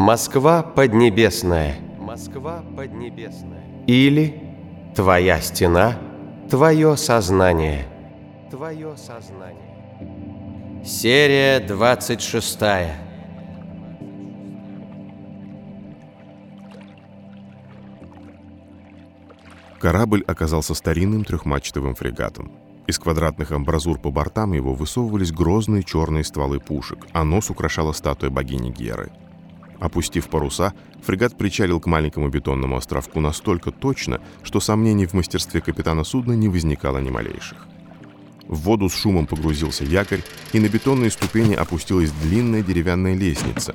Москва Поднебесная. Москва Поднебесная. Или Твоя стена, Твое сознание. Твое сознание. Серия 26. Корабль оказался старинным трехмачтовым фрегатом. Из квадратных амбразур по бортам его высовывались грозные черные стволы пушек, а нос украшала статуя богини Геры. Опустив паруса, фрегат причалил к маленькому бетонному островку настолько точно, что сомнений в мастерстве капитана судна не возникало ни малейших. В воду с шумом погрузился якорь, и на бетонные ступени опустилась длинная деревянная лестница,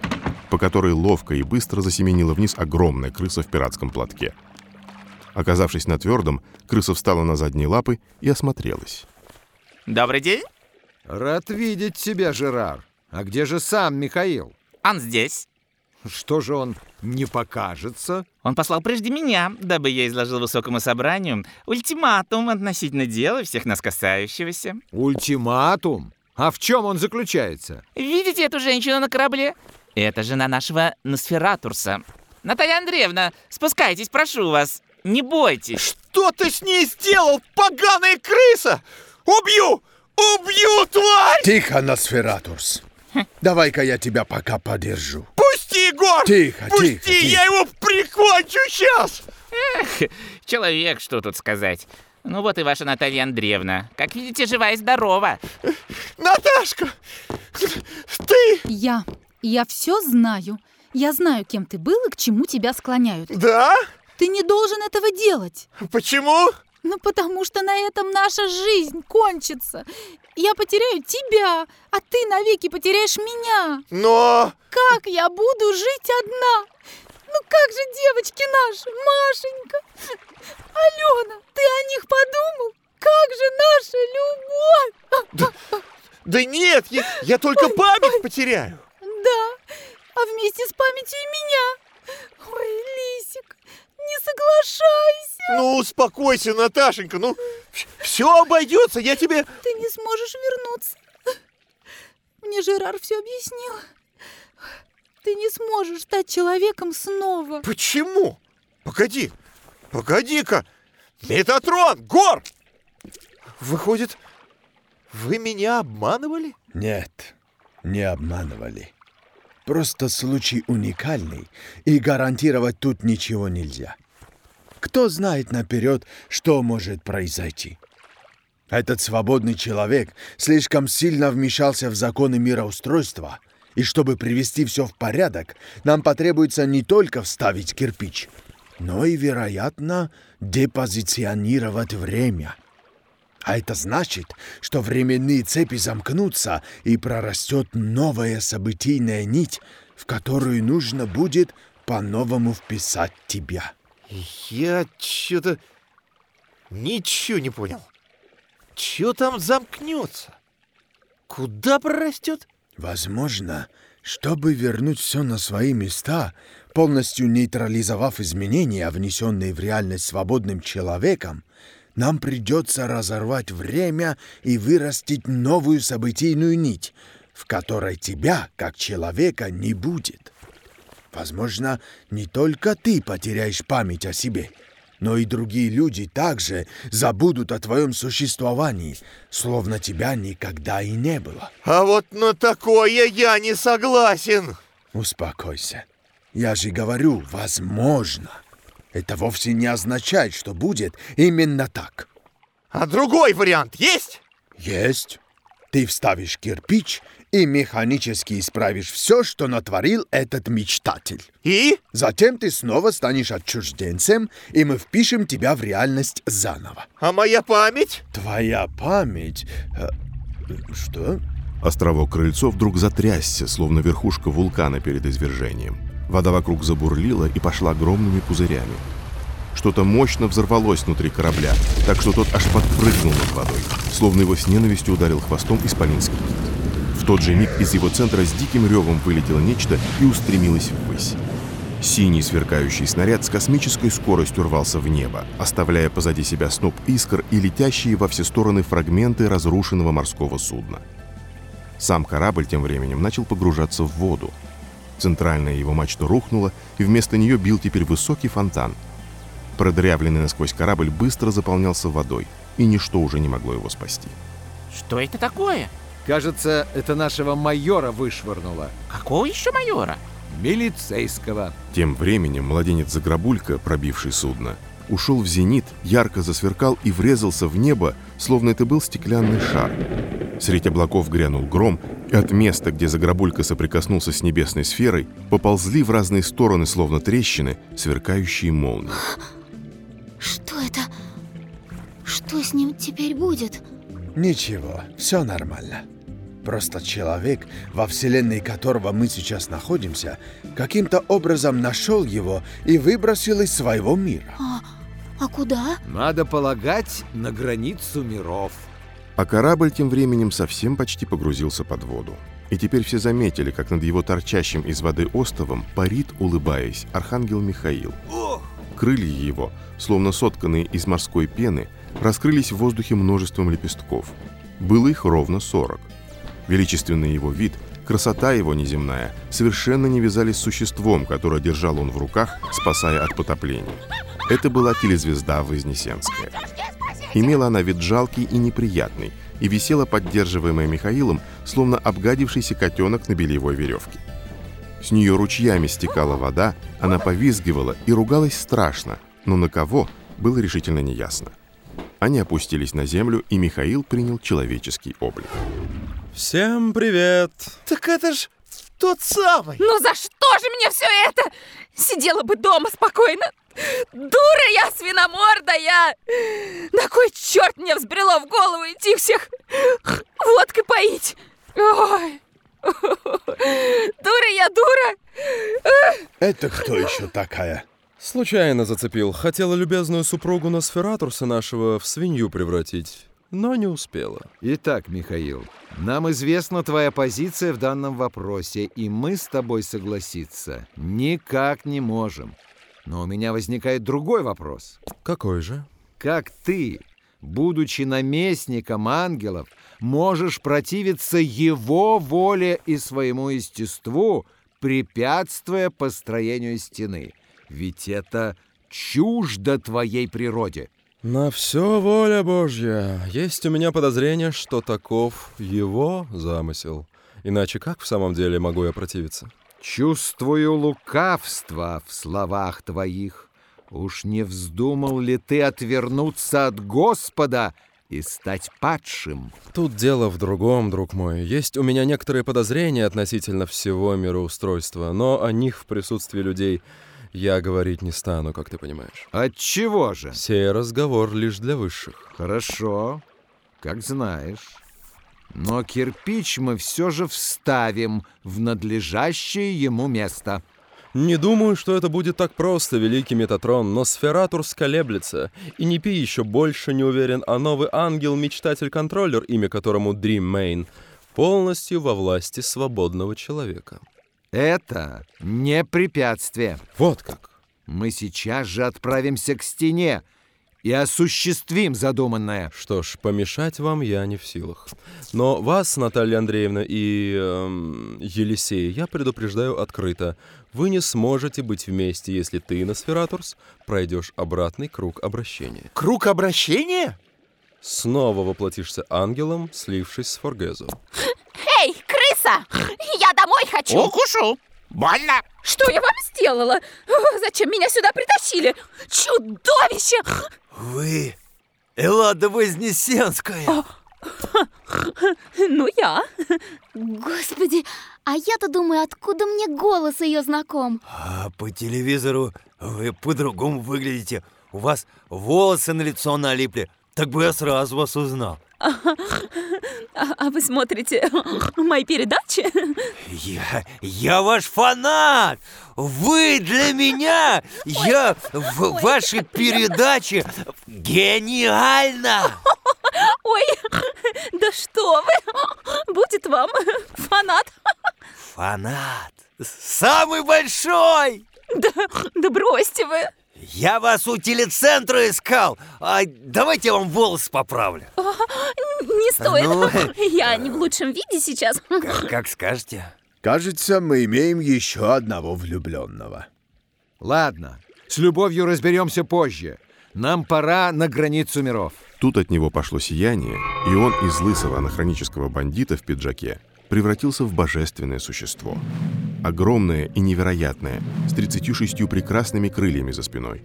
по которой ловко и быстро засеменила вниз огромная крыса в пиратском платке – Оказавшись на твердом, крыса встала на задние лапы и осмотрелась. Добрый день. Рад видеть тебя, Жерар. А где же сам Михаил? Он здесь. Что же он не покажется? Он послал прежде меня, дабы я изложил высокому собранию ультиматум относительно дела всех нас касающегося. Ультиматум? А в чем он заключается? Видите эту женщину на корабле? Это жена нашего Носфературса. Наталья Андреевна, спускайтесь, прошу вас. Не бойтесь. Что ты с ней сделал, поганая крыса? Убью! Убью, тварь! Тихо, Носфературс. Давай-ка я тебя пока подержу. Пусти, Егор! Тихо, Пусти, тихо, тихо. я его прикончу сейчас! Эх, человек, что тут сказать. Ну вот и ваша Наталья Андреевна. Как видите, жива и здорова. Наташка, ты... Я. Я все знаю. Я знаю, кем ты был и к чему тебя склоняют. Да? Ты не должен этого делать. Почему? Ну, потому что на этом наша жизнь кончится. Я потеряю тебя, а ты навеки потеряешь меня. Но... Как я буду жить одна? Ну как же девочки наши, Машенька? Алена, ты о них подумал? Как же наша любовь? Да, да нет, я, я только память потеряю. Да, а вместе с памятью и меня. Ой, Лисик, не соглашайся. Ну, успокойся, Наташенька, ну, все обойдется, я тебе... Ты не сможешь вернуться. Мне Жерар все объяснил. Ты не сможешь стать человеком снова. Почему? Погоди, погоди-ка. Метатрон, Гор! Выходит, вы меня обманывали? Нет, не обманывали. Просто случай уникальный, и гарантировать тут ничего нельзя. Кто знает наперед, что может произойти? Этот свободный человек слишком сильно вмешался в законы мироустройства, и чтобы привести все в порядок, нам потребуется не только вставить кирпич, но и, вероятно, депозиционировать время – а это значит, что временные цепи замкнутся и прорастет новая событийная нить, в которую нужно будет по-новому вписать тебя. Я что-то ничего не понял. Что там замкнется? Куда прорастет? Возможно, чтобы вернуть все на свои места, полностью нейтрализовав изменения, внесенные в реальность свободным человеком, нам придется разорвать время и вырастить новую событийную нить, в которой тебя, как человека, не будет. Возможно, не только ты потеряешь память о себе, но и другие люди также забудут о твоем существовании, словно тебя никогда и не было. А вот на такое я не согласен. Успокойся. Я же говорю, возможно. Это вовсе не означает, что будет именно так. А другой вариант есть? Есть. Ты вставишь кирпич и механически исправишь все, что натворил этот мечтатель. И? Затем ты снова станешь отчужденцем, и мы впишем тебя в реальность заново. А моя память? Твоя память... Э, что? Островок Крыльцо вдруг затрясся, словно верхушка вулкана перед извержением. Вода вокруг забурлила и пошла огромными пузырями. Что-то мощно взорвалось внутри корабля, так что тот аж подпрыгнул над водой, словно его с ненавистью ударил хвостом исполинский кит. Тот же миг из его центра с диким ревом вылетело нечто и устремилось ввысь. Синий сверкающий снаряд с космической скоростью рвался в небо, оставляя позади себя сноп искр и летящие во все стороны фрагменты разрушенного морского судна. Сам корабль тем временем начал погружаться в воду, Центральная его мачта рухнула, и вместо нее бил теперь высокий фонтан. Продрявленный насквозь корабль быстро заполнялся водой, и ничто уже не могло его спасти. Что это такое? Кажется, это нашего майора вышвырнуло. Какого еще майора? Милицейского. Тем временем младенец Заграбулька, пробивший судно, ушел в зенит, ярко засверкал и врезался в небо, словно это был стеклянный шар. Средь облаков грянул гром, и от места, где Заграбулька соприкоснулся с небесной сферой, поползли в разные стороны, словно трещины, сверкающие молнии. Что это? Что с ним теперь будет? Ничего, все нормально. Просто человек, во вселенной которого мы сейчас находимся, каким-то образом нашел его и выбросил из своего мира. А, а куда? Надо полагать, на границу миров. А корабль тем временем совсем почти погрузился под воду. И теперь все заметили, как над его торчащим из воды остовом парит, улыбаясь, архангел Михаил. Крылья его, словно сотканные из морской пены, раскрылись в воздухе множеством лепестков. Было их ровно сорок. Величественный его вид, красота его неземная совершенно не вязались с существом, которое держал он в руках, спасая от потопления. Это была телезвезда Вознесенская. Имела она вид жалкий и неприятный, и висела поддерживаемая Михаилом, словно обгадившийся котенок на бельевой веревке. С нее ручьями стекала вода, она повизгивала и ругалась страшно, но на кого было решительно неясно. Они опустились на землю, и Михаил принял человеческий облик. Всем привет! Так это ж тот самый! Ну за что же мне все это? Сидела бы дома спокойно. Дура я, свиномордая! На кой черт мне взбрело в голову идти всех водкой поить? Ой! Дура я, дура! Это кто еще такая? Случайно зацепил. Хотела любезную супругу Носфературса нашего в свинью превратить, но не успела. Итак, Михаил, нам известна твоя позиция в данном вопросе, и мы с тобой согласиться никак не можем. Но у меня возникает другой вопрос. Какой же? Как ты, будучи наместником ангелов, можешь противиться его воле и своему естеству, препятствуя построению стены? Ведь это чуждо твоей природе. На все воля Божья. Есть у меня подозрение, что таков его замысел. Иначе как в самом деле могу я противиться? Чувствую лукавство в словах твоих. Уж не вздумал ли ты отвернуться от Господа и стать падшим? Тут дело в другом, друг мой. Есть у меня некоторые подозрения относительно всего мироустройства, но о них в присутствии людей я говорить не стану, как ты понимаешь. От чего же? Сей разговор лишь для высших. Хорошо, как знаешь. Но кирпич мы все же вставим в надлежащее ему место. Не думаю, что это будет так просто, великий Метатрон, но Сфератур сколеблется. И не пи еще больше не уверен, а новый ангел-мечтатель-контроллер, имя которому Dream Main, полностью во власти свободного человека. Это не препятствие. Вот как. Мы сейчас же отправимся к стене и осуществим задуманное. Что ж, помешать вам я не в силах. Но вас, Наталья Андреевна и эм, Елисей, я предупреждаю открыто. Вы не сможете быть вместе, если ты, Носфературс, пройдешь обратный круг обращения. Круг обращения? Снова воплотишься ангелом, слившись с Форгезо. Крыса! Я домой хочу! Укушу! Больно! Что я вам сделала? Зачем меня сюда притащили? Чудовище! Вы Эллада Вознесенская! Ну, я. Господи, а я-то думаю, откуда мне голос ее знаком? А по телевизору вы по-другому выглядите. У вас волосы на лицо налипли. Так бы я сразу вас узнал. А, а вы смотрите мои передачи? Я, я ваш фанат! Вы для меня! Я в вашей передаче гениально! Ой, да что вы! Будет вам фанат! Фанат! Самый большой! Да, да бросьте вы! Я вас у телецентра искал. А давайте я вам волосы поправлю. Не стоит. Ну, Я не в лучшем виде сейчас. Как, как скажете. Кажется, мы имеем еще одного влюбленного. Ладно, с любовью разберемся позже. Нам пора на границу миров. Тут от него пошло сияние, и он из лысого анахронического бандита в пиджаке превратился в божественное существо. Огромное и невероятное, с 36 прекрасными крыльями за спиной.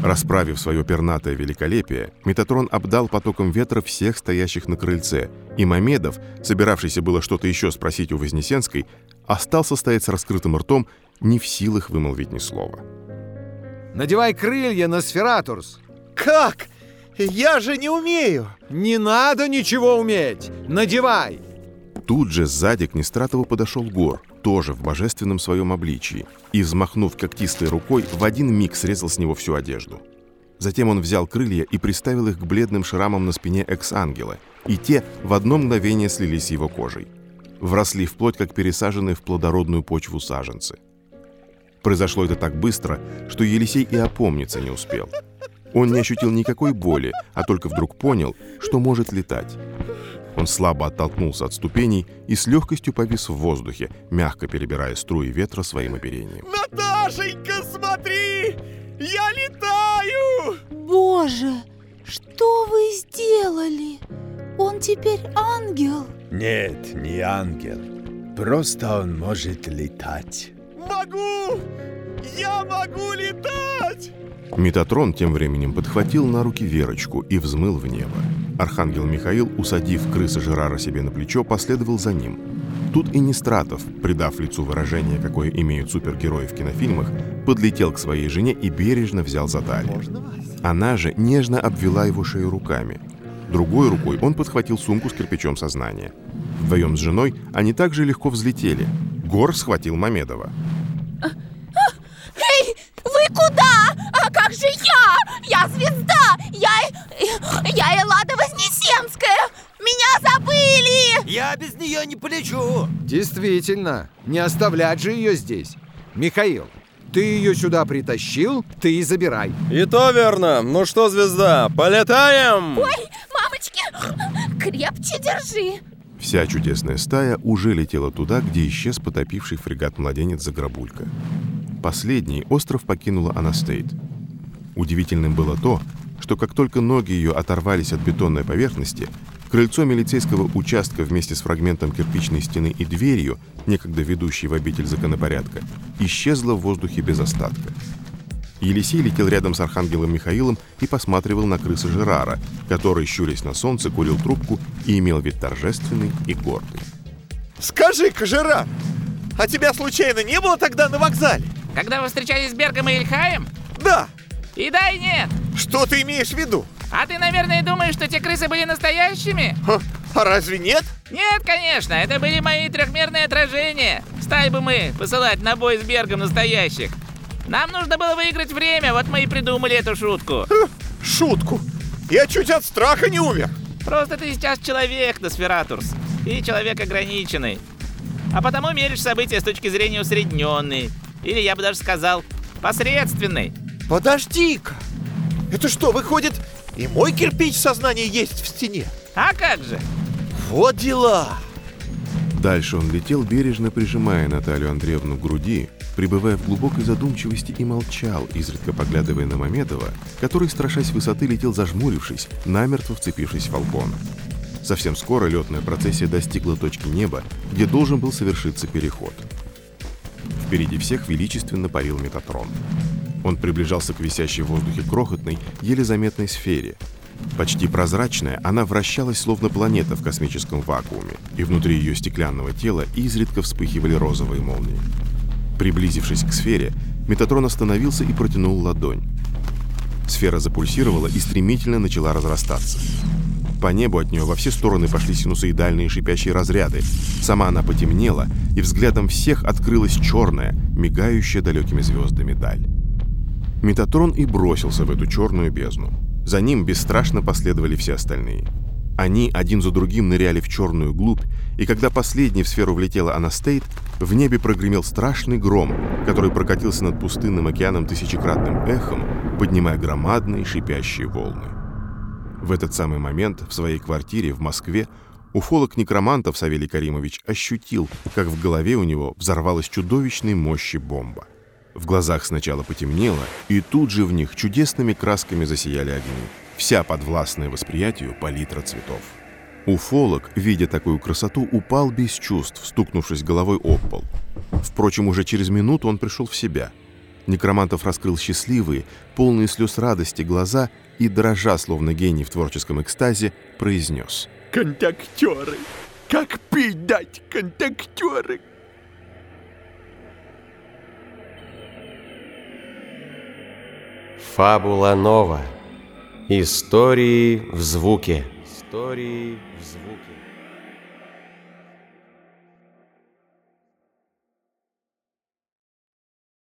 Расправив свое пернатое великолепие, Метатрон обдал потоком ветра всех стоящих на крыльце, и Мамедов, собиравшийся было что-то еще спросить у Вознесенской, остался стоять с раскрытым ртом, не в силах вымолвить ни слова. Надевай крылья на сфературс. Как? Я же не умею. Не надо ничего уметь. Надевай. Тут же сзади к Нестратову подошел Гор, тоже в божественном своем обличии, и, взмахнув когтистой рукой, в один миг срезал с него всю одежду. Затем он взял крылья и приставил их к бледным шрамам на спине экс-ангела, и те в одно мгновение слились с его кожей. Вросли вплоть, как пересаженные в плодородную почву саженцы. Произошло это так быстро, что Елисей и опомниться не успел. Он не ощутил никакой боли, а только вдруг понял, что может летать. Он слабо оттолкнулся от ступеней и с легкостью повис в воздухе, мягко перебирая струи ветра своим оперением. Наташенька, смотри! Я летаю! Боже, что вы сделали? Он теперь ангел? Нет, не ангел. Просто он может летать. Могу! Я могу летать! Метатрон тем временем подхватил на руки Верочку и взмыл в небо. Архангел Михаил, усадив крыса Жерара себе на плечо, последовал за ним. Тут и Нестратов, придав лицу выражение, какое имеют супергерои в кинофильмах, подлетел к своей жене и бережно взял за талию. Она же нежно обвела его шею руками. Другой рукой он подхватил сумку с кирпичом сознания. Вдвоем с женой они также легко взлетели. Гор схватил Мамедова. Эй, вы куда? А как же я? Я звезда! Я... Я Эллада Вознесенская! Меня забыли! Я без нее не полечу! Действительно, не оставлять же ее здесь. Михаил, ты ее сюда притащил, ты и забирай. И то верно. Ну что, звезда, полетаем? Ой, мамочки, крепче держи. Вся чудесная стая уже летела туда, где исчез потопивший фрегат-младенец Заграбулька. Последний остров покинула Анастейт. Удивительным было то, что как только ноги ее оторвались от бетонной поверхности, крыльцо милицейского участка вместе с фрагментом кирпичной стены и дверью, некогда ведущей в обитель законопорядка, исчезло в воздухе без остатка. Елисей летел рядом с архангелом Михаилом и посматривал на крысы Жерара, который, щурясь на солнце, курил трубку и имел вид торжественный и гордый. Скажи-ка, Жира, а тебя случайно не было тогда на вокзале? Когда вы встречались с Бергом и Ильхаем? Да. И да, и нет. Что ты имеешь в виду? А ты, наверное, думаешь, что те крысы были настоящими? Ха, а разве нет? Нет, конечно, это были мои трехмерные отражения. Стали бы мы посылать на бой с Бергом настоящих. Нам нужно было выиграть время, вот мы и придумали эту шутку. Ха, шутку? Я чуть от страха не умер. Просто ты сейчас человек, Носфературс. И человек ограниченный. А потому меришь события с точки зрения усредненной. Или я бы даже сказал, посредственной. Подожди-ка. Это что, выходит, и мой кирпич сознания есть в стене? А как же? Вот дела. Дальше он летел, бережно прижимая Наталью Андреевну к груди, пребывая в глубокой задумчивости и молчал, изредка поглядывая на Мамедова, который, страшась высоты, летел зажмурившись, намертво вцепившись в фалкона. Совсем скоро летная процессия достигла точки неба, где должен был совершиться переход. Впереди всех величественно парил Метатрон. Он приближался к висящей в воздухе крохотной, еле заметной сфере. Почти прозрачная, она вращалась словно планета в космическом вакууме, и внутри ее стеклянного тела изредка вспыхивали розовые молнии. Приблизившись к сфере, Метатрон остановился и протянул ладонь. Сфера запульсировала и стремительно начала разрастаться. По небу от нее во все стороны пошли синусоидальные шипящие разряды. Сама она потемнела, и взглядом всех открылась черная, мигающая далекими звездами даль. Метатрон и бросился в эту черную бездну. За ним бесстрашно последовали все остальные. Они один за другим ныряли в черную глубь, и когда последней в сферу влетела Анастейт, в небе прогремел страшный гром, который прокатился над пустынным океаном тысячекратным эхом, поднимая громадные шипящие волны. В этот самый момент в своей квартире в Москве Уфолог некромантов Савелий Каримович ощутил, как в голове у него взорвалась чудовищной мощи бомба. В глазах сначала потемнело, и тут же в них чудесными красками засияли огни. Вся подвластная восприятию палитра цветов. Уфолог, видя такую красоту, упал без чувств, стукнувшись головой об пол. Впрочем, уже через минуту он пришел в себя. Некромантов раскрыл счастливые, полные слез радости глаза и, дрожа, словно гений в творческом экстазе, произнес. Контактеры! Как пить дать контактеры? Фабула нова. Истории в звуке. Истории в звуке.